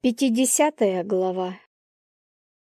Пятидесятая глава.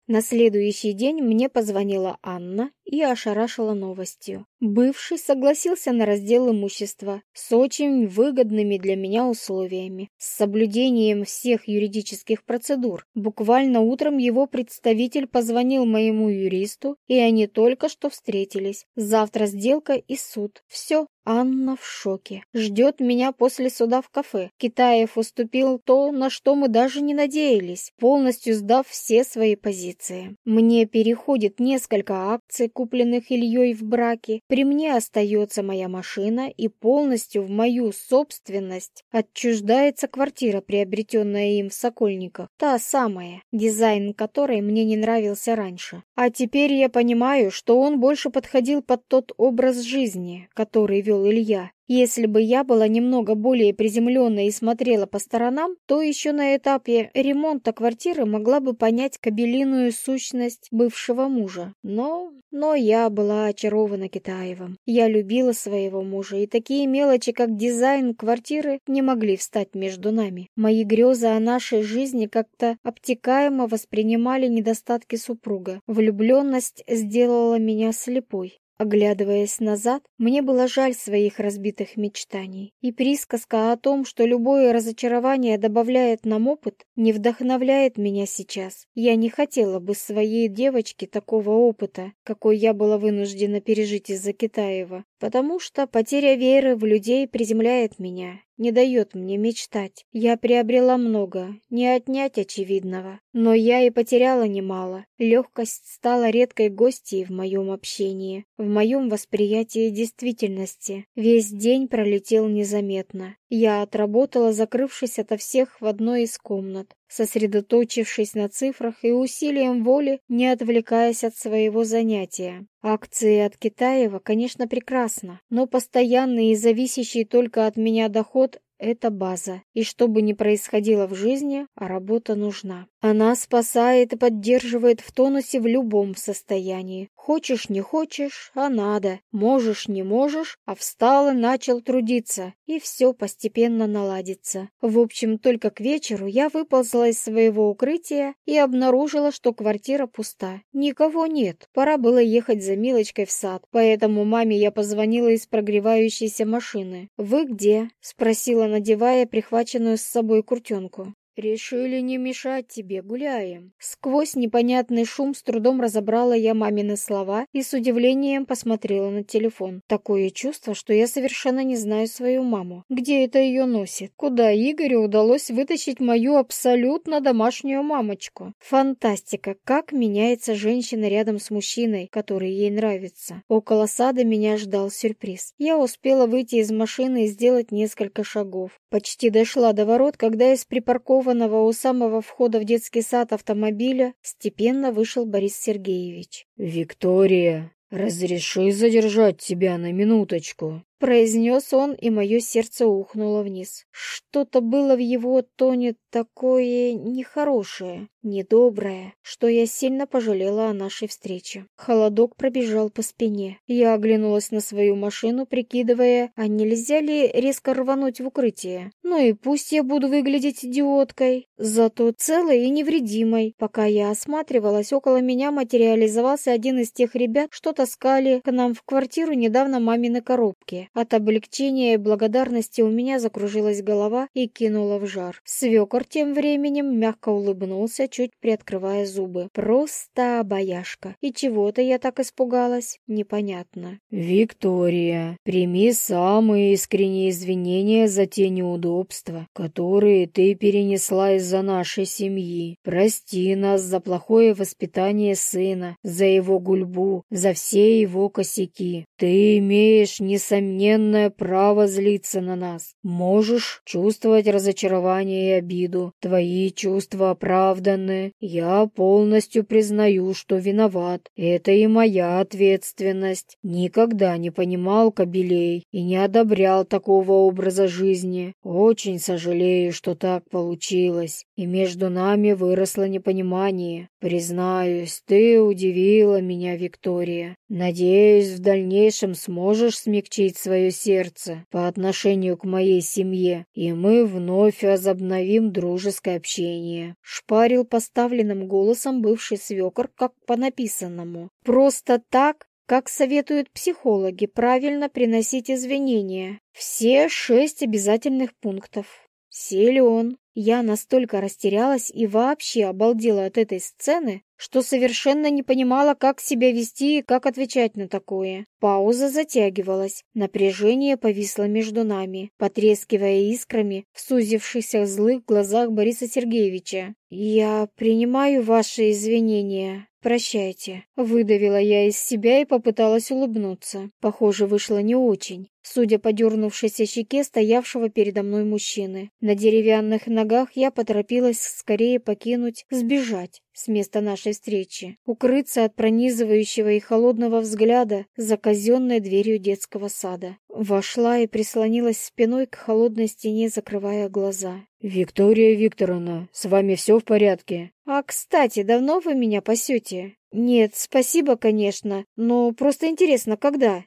На следующий день мне позвонила Анна и ошарашила новостью. Бывший согласился на раздел имущества с очень выгодными для меня условиями, с соблюдением всех юридических процедур. Буквально утром его представитель позвонил моему юристу, и они только что встретились. Завтра сделка и суд. Все, Анна в шоке. Ждет меня после суда в кафе. Китаев уступил то, на что мы даже не надеялись, полностью сдав все свои позиции. Мне переходит несколько акций, купленных Ильей в браке. При мне остается моя машина и полностью в мою собственность отчуждается квартира, приобретенная им в Сокольниках. Та самая, дизайн которой мне не нравился раньше. А теперь я понимаю, что он больше подходил под тот образ жизни, который вел Илья. Если бы я была немного более приземленной и смотрела по сторонам, то еще на этапе ремонта квартиры могла бы понять кабелиную сущность бывшего мужа. Но... но я была очарована Китаевым. Я любила своего мужа, и такие мелочи, как дизайн квартиры, не могли встать между нами. Мои грезы о нашей жизни как-то обтекаемо воспринимали недостатки супруга. Влюбленность сделала меня слепой. Оглядываясь назад, мне было жаль своих разбитых мечтаний, и присказка о том, что любое разочарование добавляет нам опыт, не вдохновляет меня сейчас. Я не хотела бы своей девочке такого опыта, какой я была вынуждена пережить из-за Китаева, потому что потеря веры в людей приземляет меня, не дает мне мечтать. Я приобрела много, не отнять очевидного. Но я и потеряла немало. Легкость стала редкой гостьей в моем общении, в моем восприятии действительности. Весь день пролетел незаметно. Я отработала, закрывшись ото всех в одной из комнат, сосредоточившись на цифрах и усилием воли, не отвлекаясь от своего занятия. Акции от Китаева, конечно, прекрасно, но постоянный и зависящий только от меня доход это база, и что бы ни происходило в жизни, а работа нужна. Она спасает и поддерживает в тонусе в любом состоянии. Хочешь, не хочешь, а надо. Можешь, не можешь, а встал и начал трудиться. И все постепенно наладится. В общем, только к вечеру я выползла из своего укрытия и обнаружила, что квартира пуста. Никого нет. Пора было ехать за Милочкой в сад. Поэтому маме я позвонила из прогревающейся машины. «Вы где?» — спросила, надевая прихваченную с собой куртенку. «Решили не мешать тебе, гуляем». Сквозь непонятный шум с трудом разобрала я мамины слова и с удивлением посмотрела на телефон. Такое чувство, что я совершенно не знаю свою маму. Где это ее носит? Куда Игорю удалось вытащить мою абсолютно домашнюю мамочку? Фантастика, как меняется женщина рядом с мужчиной, который ей нравится. Около сада меня ждал сюрприз. Я успела выйти из машины и сделать несколько шагов. Почти дошла до ворот, когда из припаркованного припаркованного у самого входа в детский сад автомобиля степенно вышел Борис Сергеевич. «Виктория, разреши задержать тебя на минуточку?» Произнес он, и мое сердце ухнуло вниз. Что-то было в его тоне такое нехорошее, недоброе, что я сильно пожалела о нашей встрече. Холодок пробежал по спине. Я оглянулась на свою машину, прикидывая, а нельзя ли резко рвануть в укрытие. Ну и пусть я буду выглядеть идиоткой, зато целой и невредимой. Пока я осматривалась, около меня материализовался один из тех ребят, что таскали к нам в квартиру недавно мамины коробки. От облегчения и благодарности у меня закружилась голова и кинула в жар. Свекор тем временем мягко улыбнулся, чуть приоткрывая зубы. Просто обаяшка. И чего-то я так испугалась. Непонятно. «Виктория, прими самые искренние извинения за те неудобства, которые ты перенесла из-за нашей семьи. Прости нас за плохое воспитание сына, за его гульбу, за все его косяки. Ты имеешь, несомненно, несомненное право злиться на нас. Можешь чувствовать разочарование и обиду. Твои чувства оправданы. Я полностью признаю, что виноват. Это и моя ответственность. Никогда не понимал кобелей и не одобрял такого образа жизни. Очень сожалею, что так получилось. И между нами выросло непонимание. Признаюсь, ты удивила меня, Виктория. Надеюсь, в дальнейшем сможешь смягчить свое сердце по отношению к моей семье, и мы вновь возобновим дружеское общение. Шпарил поставленным голосом бывший свекор, как по написанному. Просто так как советуют психологи, правильно приносить извинения. Все шесть обязательных пунктов. Силен. Я настолько растерялась и вообще обалдела от этой сцены, что совершенно не понимала, как себя вести и как отвечать на такое. Пауза затягивалась, напряжение повисло между нами, потрескивая искрами в сузившихся злых глазах Бориса Сергеевича. «Я принимаю ваши извинения. Прощайте». Выдавила я из себя и попыталась улыбнуться. Похоже, вышло не очень судя по дернувшейся щеке стоявшего передо мной мужчины. На деревянных ногах я поторопилась скорее покинуть, сбежать с места нашей встречи, укрыться от пронизывающего и холодного взгляда за казенной дверью детского сада. Вошла и прислонилась спиной к холодной стене, закрывая глаза. «Виктория Викторовна, с вами все в порядке?» «А, кстати, давно вы меня пасете?» «Нет, спасибо, конечно, но просто интересно, когда?»